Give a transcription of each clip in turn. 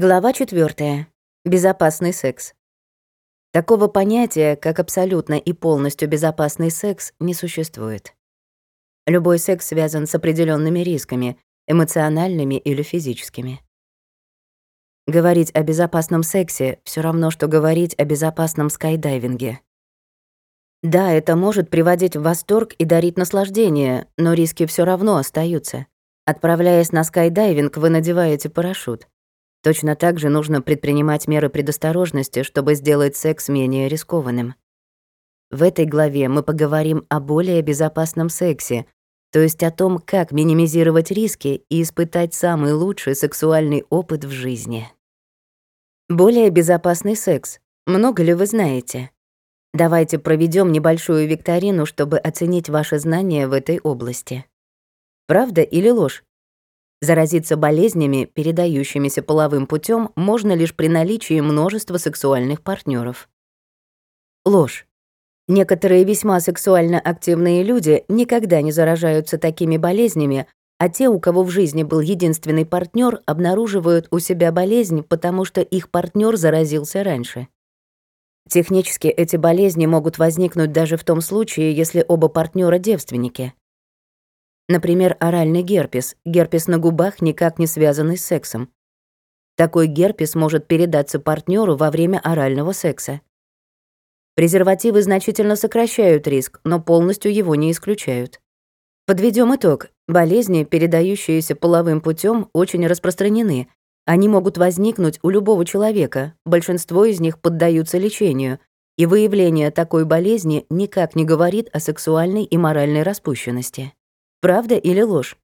Глава 4. Безопасный секс. Такого понятия, как абсолютно и полностью безопасный секс, не существует. Любой секс связан с определенными рисками, эмоциональными или физическими. Говорить о безопасном сексе все равно, что говорить о безопасном скайдайвинге. Да, это может приводить в восторг и дарить наслаждение, но риски все равно остаются. Отправляясь на скайдайвинг, вы надеваете парашют. Точно так же нужно предпринимать меры предосторожности, чтобы сделать секс менее рискованным. В этой главе мы поговорим о более безопасном сексе, то есть о том, как минимизировать риски и испытать самый лучший сексуальный опыт в жизни. Более безопасный секс. Много ли вы знаете? Давайте проведем небольшую викторину, чтобы оценить ваши знания в этой области. Правда или ложь? Заразиться болезнями, передающимися половым путем, можно лишь при наличии множества сексуальных партнеров. Ложь. Некоторые весьма сексуально активные люди никогда не заражаются такими болезнями, а те, у кого в жизни был единственный партнер, обнаруживают у себя болезнь, потому что их партнер заразился раньше. Технически эти болезни могут возникнуть даже в том случае, если оба партнера девственники. Например, оральный герпес, герпес на губах, никак не связанный с сексом. Такой герпес может передаться партнеру во время орального секса. Презервативы значительно сокращают риск, но полностью его не исключают. Подведем итог. Болезни, передающиеся половым путем, очень распространены. Они могут возникнуть у любого человека, большинство из них поддаются лечению, и выявление такой болезни никак не говорит о сексуальной и моральной распущенности. Правда или ложь?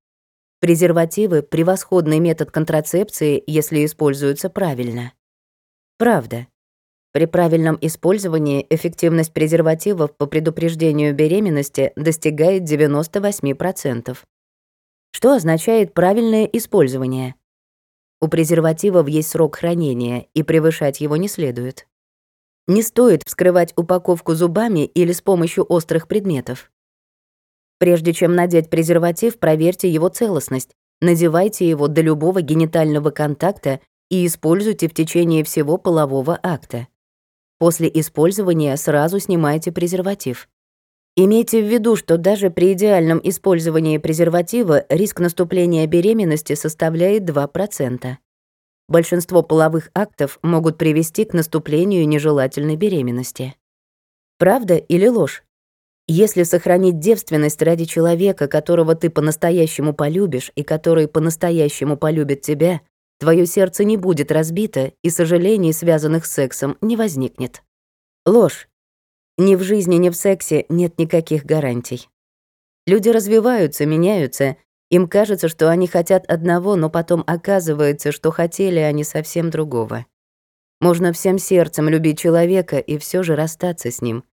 Презервативы — превосходный метод контрацепции, если используются правильно. Правда. При правильном использовании эффективность презервативов по предупреждению беременности достигает 98%. Что означает правильное использование? У презервативов есть срок хранения, и превышать его не следует. Не стоит вскрывать упаковку зубами или с помощью острых предметов. Прежде чем надеть презерватив, проверьте его целостность. Надевайте его до любого генитального контакта и используйте в течение всего полового акта. После использования сразу снимайте презерватив. Имейте в виду, что даже при идеальном использовании презерватива риск наступления беременности составляет 2%. Большинство половых актов могут привести к наступлению нежелательной беременности. Правда или ложь? Если сохранить девственность ради человека, которого ты по-настоящему полюбишь и который по-настоящему полюбит тебя, твое сердце не будет разбито и сожалений, связанных с сексом, не возникнет. Ложь. Ни в жизни, ни в сексе нет никаких гарантий. Люди развиваются, меняются, им кажется, что они хотят одного, но потом оказывается, что хотели они совсем другого. Можно всем сердцем любить человека и все же расстаться с ним —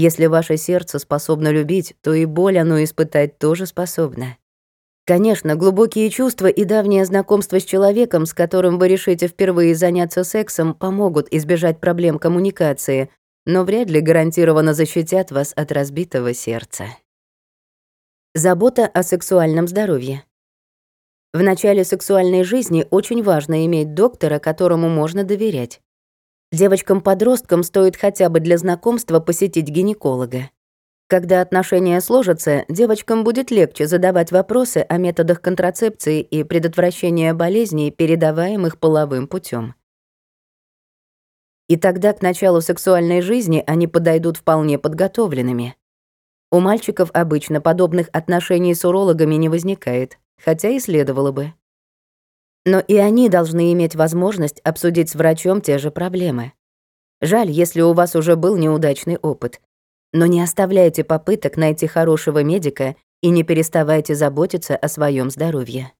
если ваше сердце способно любить, то и боль оно испытать тоже способно. Конечно, глубокие чувства и давнее знакомство с человеком, с которым вы решите впервые заняться сексом, помогут избежать проблем коммуникации, но вряд ли гарантированно защитят вас от разбитого сердца. Забота о сексуальном здоровье. В начале сексуальной жизни очень важно иметь доктора, которому можно доверять. Девочкам-подросткам стоит хотя бы для знакомства посетить гинеколога. Когда отношения сложатся, девочкам будет легче задавать вопросы о методах контрацепции и предотвращения болезней, передаваемых половым путем. И тогда к началу сексуальной жизни они подойдут вполне подготовленными. У мальчиков обычно подобных отношений с урологами не возникает, хотя и следовало бы. Но и они должны иметь возможность обсудить с врачом те же проблемы. Жаль, если у вас уже был неудачный опыт. Но не оставляйте попыток найти хорошего медика и не переставайте заботиться о своем здоровье.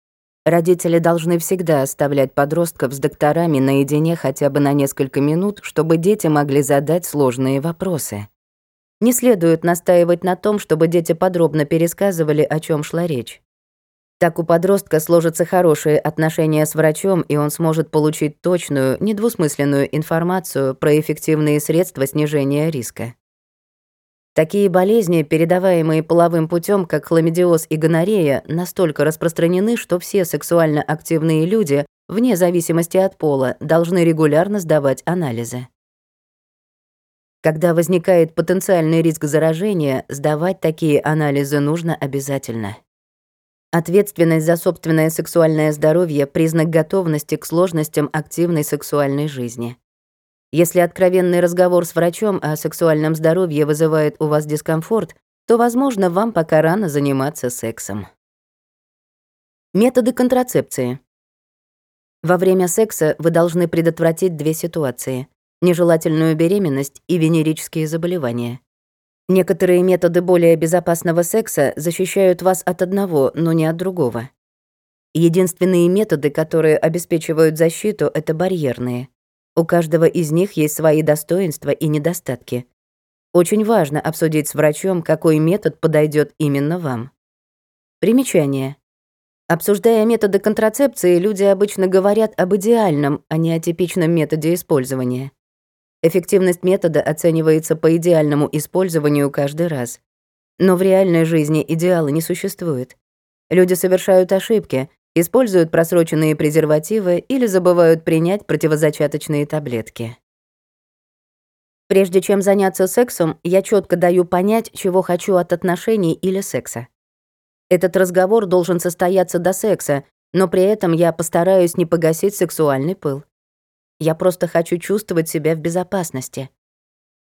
Родители должны всегда оставлять подростков с докторами наедине хотя бы на несколько минут, чтобы дети могли задать сложные вопросы. Не следует настаивать на том, чтобы дети подробно пересказывали, о чем шла речь. Так у подростка сложатся хорошие отношения с врачом, и он сможет получить точную, недвусмысленную информацию про эффективные средства снижения риска. Такие болезни, передаваемые половым путем, как хламидиоз и гонорея, настолько распространены, что все сексуально активные люди вне зависимости от пола, должны регулярно сдавать анализы. Когда возникает потенциальный риск заражения, сдавать такие анализы нужно обязательно. Ответственность за собственное сексуальное здоровье — признак готовности к сложностям активной сексуальной жизни. Если откровенный разговор с врачом о сексуальном здоровье вызывает у вас дискомфорт, то, возможно, вам пока рано заниматься сексом. Методы контрацепции. Во время секса вы должны предотвратить две ситуации — нежелательную беременность и венерические заболевания. Некоторые методы более безопасного секса защищают вас от одного, но не от другого. Единственные методы, которые обеспечивают защиту, это барьерные. У каждого из них есть свои достоинства и недостатки. Очень важно обсудить с врачом, какой метод подойдет именно вам. Примечание. Обсуждая методы контрацепции, люди обычно говорят об идеальном, а не о типичном методе использования. Эффективность метода оценивается по идеальному использованию каждый раз. Но в реальной жизни идеала не существует. Люди совершают ошибки, используют просроченные презервативы или забывают принять противозачаточные таблетки. Прежде чем заняться сексом, я четко даю понять, чего хочу от отношений или секса. Этот разговор должен состояться до секса, но при этом я постараюсь не погасить сексуальный пыл. Я просто хочу чувствовать себя в безопасности.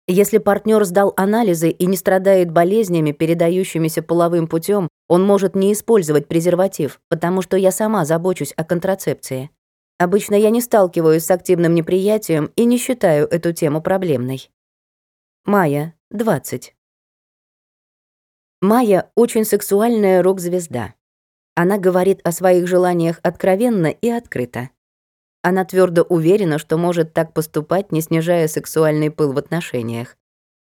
Если партнер сдал анализы и не страдает болезнями, передающимися половым путем, он может не использовать презерватив, потому что я сама забочусь о контрацепции. Обычно я не сталкиваюсь с активным неприятием и не считаю эту тему проблемной. Майя, 20. Майя очень сексуальная рок-звезда. Она говорит о своих желаниях откровенно и открыто. Она твердо уверена, что может так поступать, не снижая сексуальный пыл в отношениях.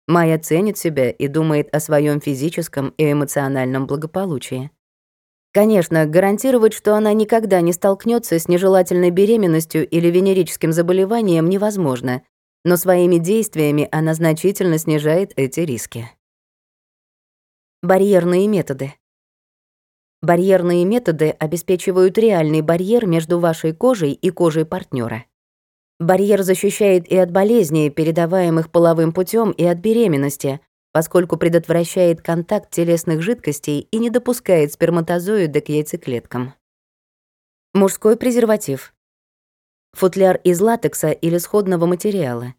Майя ценит себя и думает о своем физическом и эмоциональном благополучии. Конечно, гарантировать, что она никогда не столкнется с нежелательной беременностью или венерическим заболеванием невозможно, но своими действиями она значительно снижает эти риски. Барьерные методы. Барьерные методы обеспечивают реальный барьер между вашей кожей и кожей партнера. Барьер защищает и от болезней, передаваемых половым путем, и от беременности, поскольку предотвращает контакт телесных жидкостей и не допускает сперматозоида к яйцеклеткам. Мужской презерватив. Футляр из латекса или сходного материала.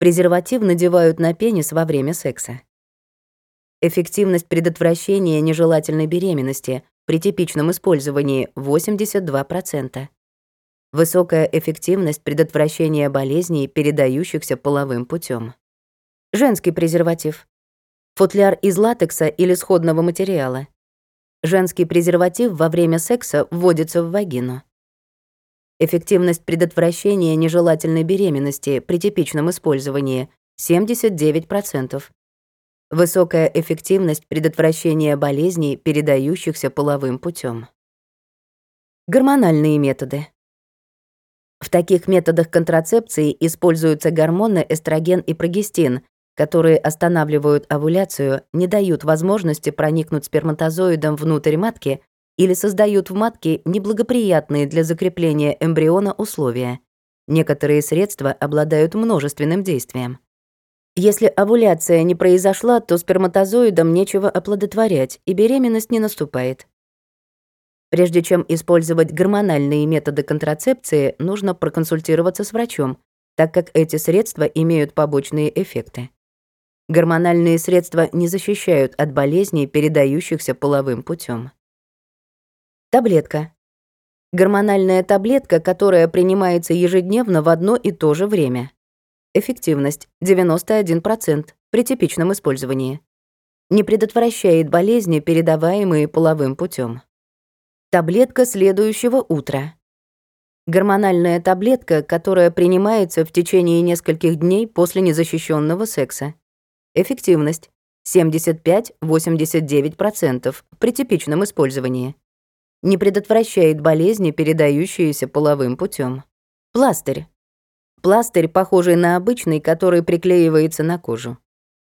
Презерватив надевают на пенис во время секса. Эффективность предотвращения нежелательной беременности, при типичном использовании 82%. Высокая эффективность предотвращения болезней, передающихся половым путем. Женский презерватив. Футляр из латекса или сходного материала. Женский презерватив во время секса вводится в вагину. Эффективность предотвращения нежелательной беременности при типичном использовании 79%. Высокая эффективность предотвращения болезней, передающихся половым путем. Гормональные методы. В таких методах контрацепции используются гормоны эстроген и прогестин, которые останавливают овуляцию, не дают возможности проникнуть сперматозоидом внутрь матки или создают в матке неблагоприятные для закрепления эмбриона условия. Некоторые средства обладают множественным действием. Если овуляция не произошла, то сперматозоидам нечего оплодотворять, и беременность не наступает. Прежде чем использовать гормональные методы контрацепции, нужно проконсультироваться с врачом, так как эти средства имеют побочные эффекты. Гормональные средства не защищают от болезней, передающихся половым путем. Таблетка. Гормональная таблетка, которая принимается ежедневно в одно и то же время. Эффективность 91% при типичном использовании. Не предотвращает болезни, передаваемые половым путем. Таблетка следующего утра. Гормональная таблетка, которая принимается в течение нескольких дней после незащищенного секса. Эффективность 75-89% при типичном использовании. Не предотвращает болезни, передающиеся половым путем. Пластырь Пластырь, похожий на обычный, который приклеивается на кожу.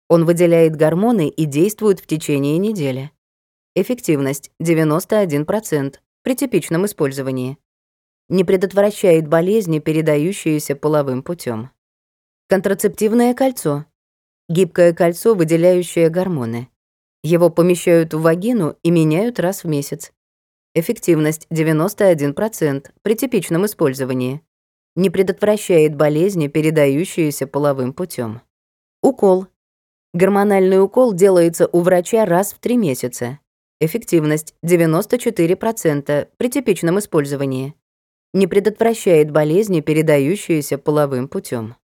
Он выделяет гормоны и действует в течение недели. Эффективность 91% при типичном использовании. Не предотвращает болезни, передающиеся половым путем. Контрацептивное кольцо. Гибкое кольцо, выделяющее гормоны. Его помещают в вагину и меняют раз в месяц. Эффективность 91% при типичном использовании. Не предотвращает болезни, передающиеся половым путем. Укол. Гормональный укол делается у врача раз в 3 месяца. Эффективность 94% при типичном использовании. Не предотвращает болезни, передающиеся половым путем.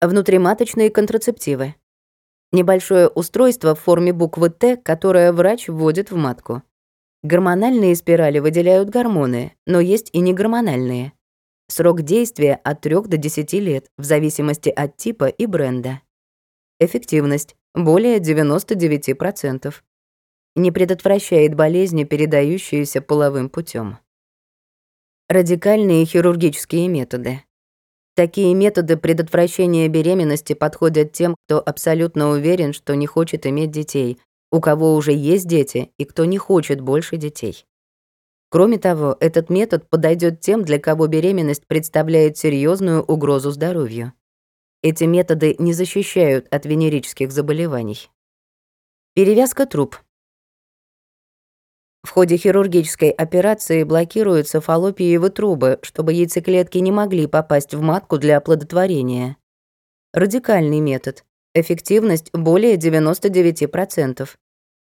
Внутриматочные контрацептивы. Небольшое устройство в форме буквы Т, которое врач вводит в матку. Гормональные спирали выделяют гормоны, но есть и негормональные. Срок действия от 3 до 10 лет, в зависимости от типа и бренда. Эффективность более 99% не предотвращает болезни, передающиеся половым путем. Радикальные хирургические методы. Такие методы предотвращения беременности подходят тем, кто абсолютно уверен, что не хочет иметь детей, у кого уже есть дети и кто не хочет больше детей. Кроме того, этот метод подойдет тем, для кого беременность представляет серьезную угрозу здоровью. Эти методы не защищают от венерических заболеваний. Перевязка труб. В ходе хирургической операции блокируются фаллопиевы трубы, чтобы яйцеклетки не могли попасть в матку для оплодотворения. Радикальный метод. Эффективность более 99%.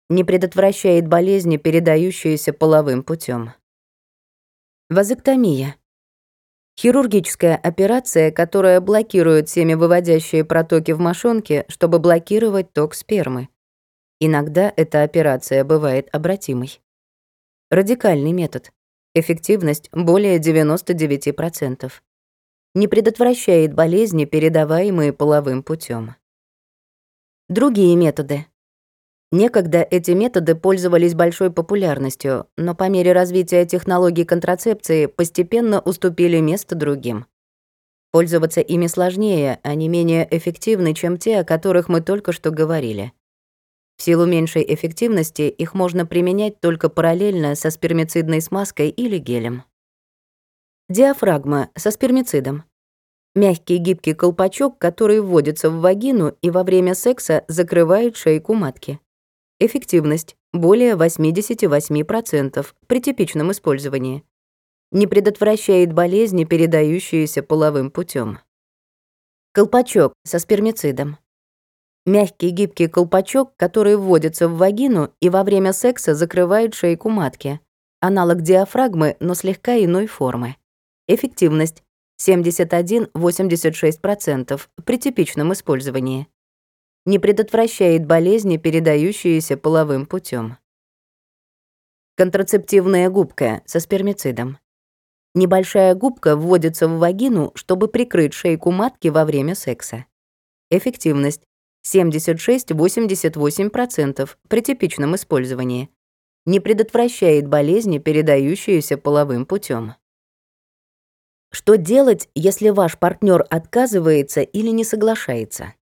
Не предотвращает болезни, передающиеся половым путем. Вазоктомия. Хирургическая операция, которая блокирует семявыводящие протоки в мошонке, чтобы блокировать ток спермы. Иногда эта операция бывает обратимой. Радикальный метод. Эффективность более 99%. Не предотвращает болезни, передаваемые половым путем. Другие методы. Некогда эти методы пользовались большой популярностью, но по мере развития технологий контрацепции постепенно уступили место другим. Пользоваться ими сложнее, они менее эффективны, чем те, о которых мы только что говорили. В силу меньшей эффективности их можно применять только параллельно со спермицидной смазкой или гелем. Диафрагма со спермицидом. Мягкий гибкий колпачок, который вводится в вагину и во время секса закрывает шейку матки. Эффективность более 88% при типичном использовании. Не предотвращает болезни, передающиеся половым путем. Колпачок со спермицидом. Мягкий гибкий колпачок, который вводится в вагину и во время секса закрывает шейку матки. Аналог диафрагмы, но слегка иной формы. Эффективность 71-86% при типичном использовании. Не предотвращает болезни, передающиеся половым путем. Контрацептивная губка со спермицидом. Небольшая губка вводится в вагину, чтобы прикрыть шейку матки во время секса. Эффективность 76-88% при типичном использовании. Не предотвращает болезни, передающиеся половым путем. Что делать, если ваш партнер отказывается или не соглашается?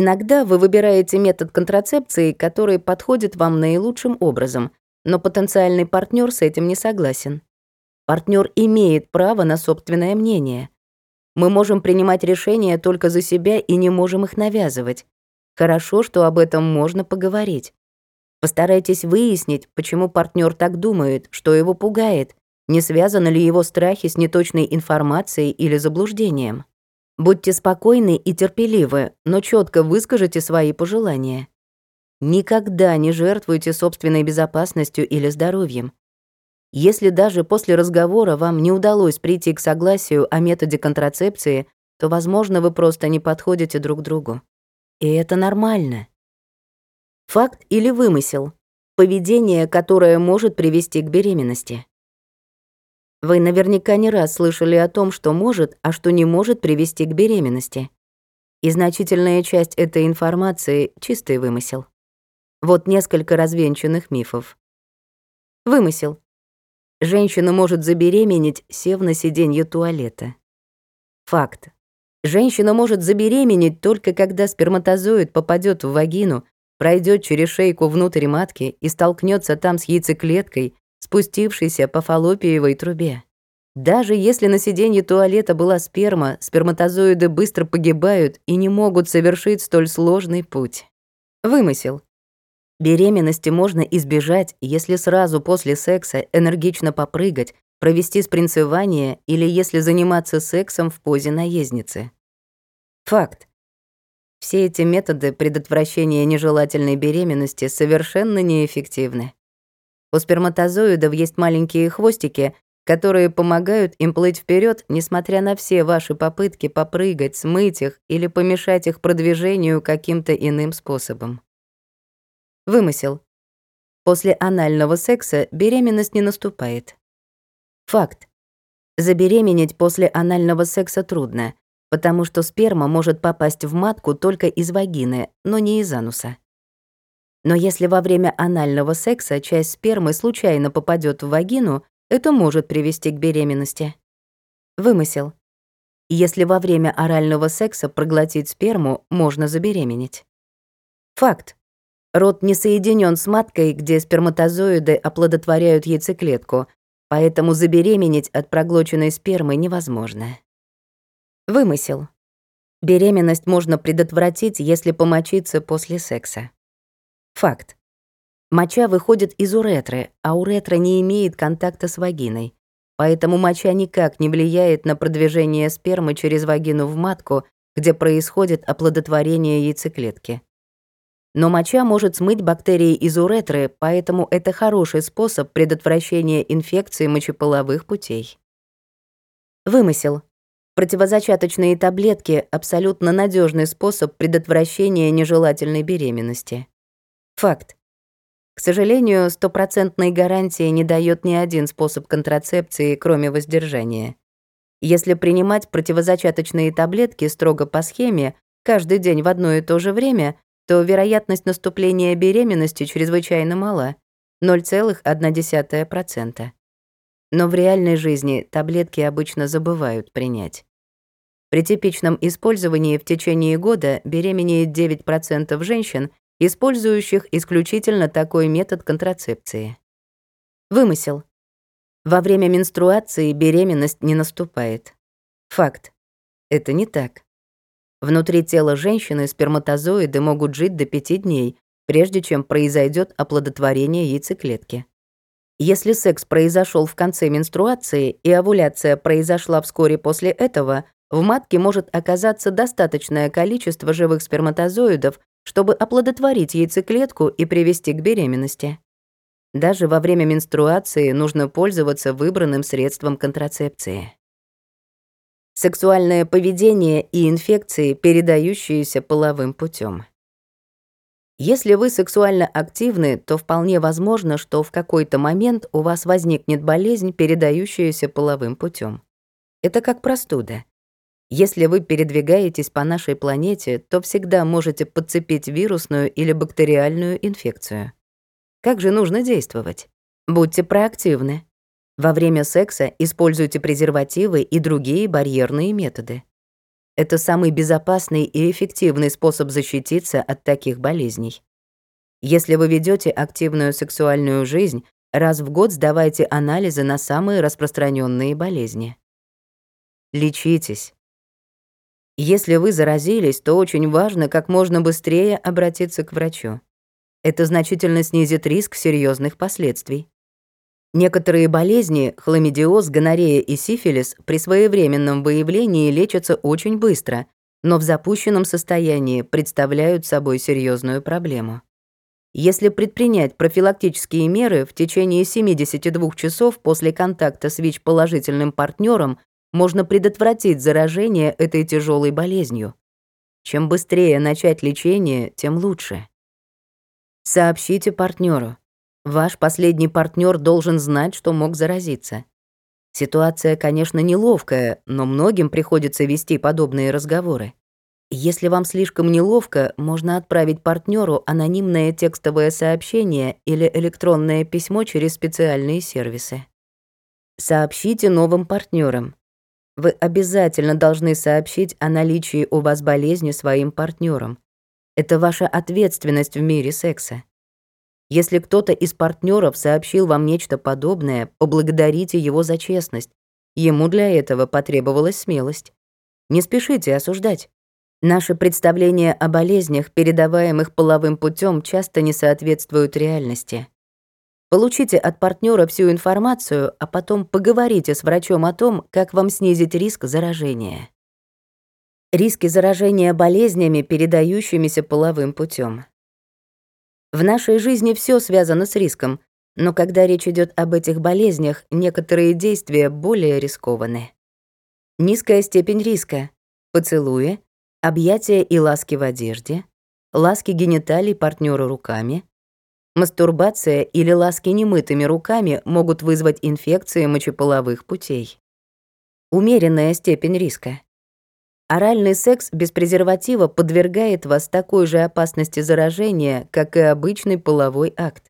Иногда вы выбираете метод контрацепции, который подходит вам наилучшим образом, но потенциальный партнер с этим не согласен. Партнер имеет право на собственное мнение. Мы можем принимать решения только за себя и не можем их навязывать. Хорошо, что об этом можно поговорить. Постарайтесь выяснить, почему партнер так думает, что его пугает, не связаны ли его страхи с неточной информацией или заблуждением. Будьте спокойны и терпеливы, но четко выскажите свои пожелания. Никогда не жертвуйте собственной безопасностью или здоровьем. Если даже после разговора вам не удалось прийти к согласию о методе контрацепции, то, возможно, вы просто не подходите друг другу. И это нормально. Факт или вымысел? Поведение, которое может привести к беременности. Вы наверняка не раз слышали о том, что может, а что не может привести к беременности. И значительная часть этой информации — чистый вымысел. Вот несколько развенчанных мифов. Вымысел. Женщина может забеременеть, сев на сиденье туалета. Факт. Женщина может забеременеть только когда сперматозоид попадет в вагину, пройдет через шейку внутрь матки и столкнется там с яйцеклеткой, спустившейся по фаллопиевой трубе. Даже если на сиденье туалета была сперма, сперматозоиды быстро погибают и не могут совершить столь сложный путь. Вымысел. Беременности можно избежать, если сразу после секса энергично попрыгать, провести спринцевание или если заниматься сексом в позе наездницы. Факт. Все эти методы предотвращения нежелательной беременности совершенно неэффективны. У сперматозоидов есть маленькие хвостики, которые помогают им плыть вперед, несмотря на все ваши попытки попрыгать, смыть их или помешать их продвижению каким-то иным способом. Вымысел. После анального секса беременность не наступает. Факт. Забеременеть после анального секса трудно, потому что сперма может попасть в матку только из вагины, но не из ануса. Но если во время анального секса часть спермы случайно попадет в вагину, это может привести к беременности. Вымысел. Если во время орального секса проглотить сперму, можно забеременеть. Факт. Рот не соединен с маткой, где сперматозоиды оплодотворяют яйцеклетку, поэтому забеременеть от проглоченной спермы невозможно. Вымысел. Беременность можно предотвратить, если помочиться после секса. Факт. Моча выходит из уретры, а уретра не имеет контакта с вагиной. Поэтому моча никак не влияет на продвижение спермы через вагину в матку, где происходит оплодотворение яйцеклетки. Но моча может смыть бактерии из уретры, поэтому это хороший способ предотвращения инфекции мочеполовых путей. Вымысел. Противозачаточные таблетки — абсолютно надежный способ предотвращения нежелательной беременности. Факт. К сожалению, стопроцентной гарантии не дает ни один способ контрацепции, кроме воздержания. Если принимать противозачаточные таблетки строго по схеме, каждый день в одно и то же время, то вероятность наступления беременности чрезвычайно мала — 0,1%. Но в реальной жизни таблетки обычно забывают принять. При типичном использовании в течение года беременеет 9% женщин, использующих исключительно такой метод контрацепции. Вымысел. Во время менструации беременность не наступает. Факт. Это не так. Внутри тела женщины сперматозоиды могут жить до 5 дней, прежде чем произойдет оплодотворение яйцеклетки. Если секс произошел в конце менструации и овуляция произошла вскоре после этого, в матке может оказаться достаточное количество живых сперматозоидов, чтобы оплодотворить яйцеклетку и привести к беременности. Даже во время менструации нужно пользоваться выбранным средством контрацепции сексуальное поведение и инфекции, передающиеся половым путем. Если вы сексуально активны, то вполне возможно, что в какой-то момент у вас возникнет болезнь, передающаяся половым путем. Это как простуда. Если вы передвигаетесь по нашей планете, то всегда можете подцепить вирусную или бактериальную инфекцию. Как же нужно действовать? Будьте проактивны. Во время секса используйте презервативы и другие барьерные методы. Это самый безопасный и эффективный способ защититься от таких болезней. Если вы ведете активную сексуальную жизнь, раз в год сдавайте анализы на самые распространенные болезни. Лечитесь. Если вы заразились, то очень важно как можно быстрее обратиться к врачу. Это значительно снизит риск серьезных последствий. Некоторые болезни, хламидиоз, гонорея и сифилис, при своевременном выявлении лечатся очень быстро, но в запущенном состоянии представляют собой серьезную проблему. Если предпринять профилактические меры в течение 72 часов после контакта с ВИЧ-положительным партнером, можно предотвратить заражение этой тяжелой болезнью. Чем быстрее начать лечение, тем лучше. Сообщите партнеру. Ваш последний партнер должен знать, что мог заразиться. Ситуация, конечно, неловкая, но многим приходится вести подобные разговоры. Если вам слишком неловко, можно отправить партнеру анонимное текстовое сообщение или электронное письмо через специальные сервисы. Сообщите новым партнерам. Вы обязательно должны сообщить о наличии у вас болезни своим партнерам. Это ваша ответственность в мире секса. Если кто-то из партнеров сообщил вам нечто подобное, поблагодарите его за честность. Ему для этого потребовалась смелость. Не спешите осуждать. Наши представления о болезнях, передаваемых половым путем, часто не соответствуют реальности. Получите от партнера всю информацию, а потом поговорите с врачом о том, как вам снизить риск заражения. Риски заражения болезнями, передающимися половым путем. В нашей жизни все связано с риском, но когда речь идет об этих болезнях, некоторые действия более рискованы. Низкая степень риска. Поцелуи, объятия и ласки в одежде, ласки гениталий партнера руками, Мастурбация или ласки немытыми руками могут вызвать инфекции мочеполовых путей. Умеренная степень риска. Оральный секс без презерватива подвергает вас такой же опасности заражения, как и обычный половой акт.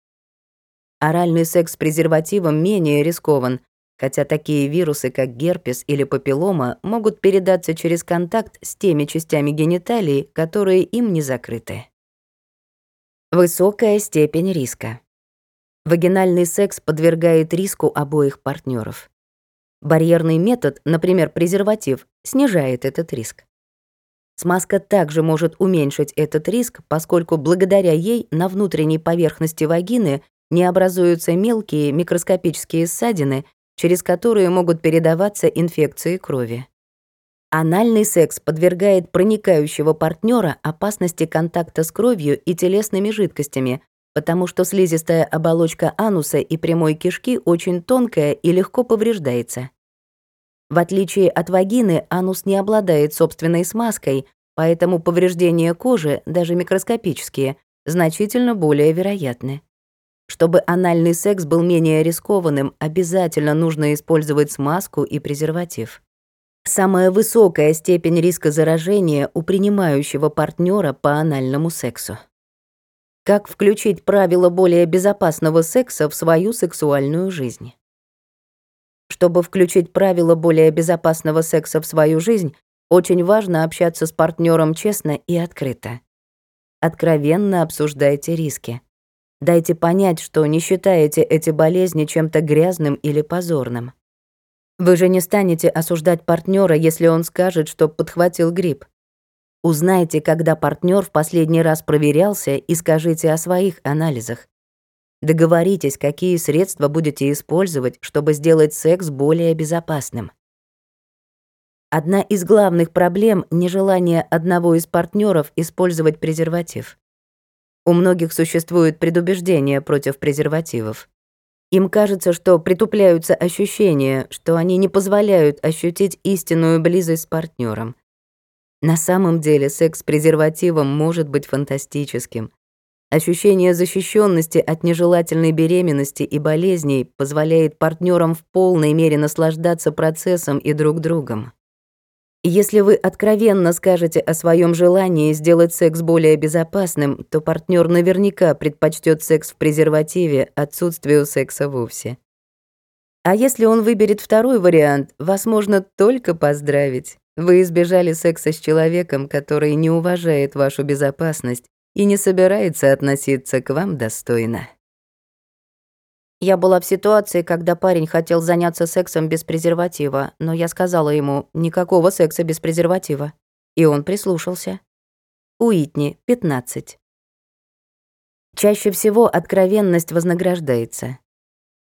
Оральный секс с презервативом менее рискован, хотя такие вирусы, как герпес или папиллома, могут передаться через контакт с теми частями гениталий, которые им не закрыты. Высокая степень риска. Вагинальный секс подвергает риску обоих партнеров. Барьерный метод, например, презерватив, снижает этот риск. Смазка также может уменьшить этот риск, поскольку благодаря ей на внутренней поверхности вагины не образуются мелкие микроскопические ссадины, через которые могут передаваться инфекции крови. Анальный секс подвергает проникающего партнера опасности контакта с кровью и телесными жидкостями, потому что слизистая оболочка ануса и прямой кишки очень тонкая и легко повреждается. В отличие от вагины, анус не обладает собственной смазкой, поэтому повреждения кожи, даже микроскопические, значительно более вероятны. Чтобы анальный секс был менее рискованным, обязательно нужно использовать смазку и презерватив. Самая высокая степень риска заражения у принимающего партнера по анальному сексу. Как включить правила более безопасного секса в свою сексуальную жизнь? Чтобы включить правила более безопасного секса в свою жизнь, очень важно общаться с партнером честно и открыто. Откровенно обсуждайте риски. Дайте понять, что не считаете эти болезни чем-то грязным или позорным. Вы же не станете осуждать партнера, если он скажет, что подхватил грипп. Узнайте, когда партнер в последний раз проверялся, и скажите о своих анализах. Договоритесь, какие средства будете использовать, чтобы сделать секс более безопасным. Одна из главных проблем — нежелание одного из партнеров использовать презерватив. У многих существует предубеждение против презервативов. Им кажется, что притупляются ощущения, что они не позволяют ощутить истинную близость с партнером. На самом деле секс с презервативом может быть фантастическим. Ощущение защищенности от нежелательной беременности и болезней позволяет партнерам в полной мере наслаждаться процессом и друг другом. Если вы откровенно скажете о своем желании сделать секс более безопасным, то партнер наверняка предпочтет секс в презервативе отсутствию секса вовсе. А если он выберет второй вариант, вас можно только поздравить. Вы избежали секса с человеком, который не уважает вашу безопасность и не собирается относиться к вам достойно. Я была в ситуации, когда парень хотел заняться сексом без презерватива, но я сказала ему «никакого секса без презерватива». И он прислушался. Уитни, 15. Чаще всего откровенность вознаграждается.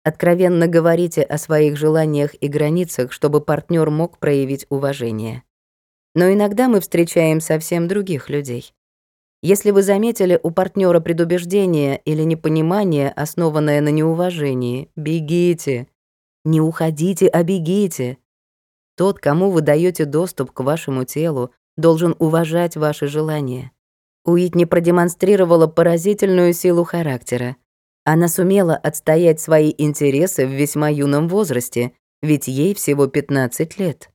Откровенно говорите о своих желаниях и границах, чтобы партнер мог проявить уважение. Но иногда мы встречаем совсем других людей. Если вы заметили у партнера предубеждение или непонимание, основанное на неуважении, бегите. Не уходите, а бегите. Тот, кому вы даете доступ к вашему телу, должен уважать ваши желания. Уитни продемонстрировала поразительную силу характера. Она сумела отстоять свои интересы в весьма юном возрасте, ведь ей всего 15 лет.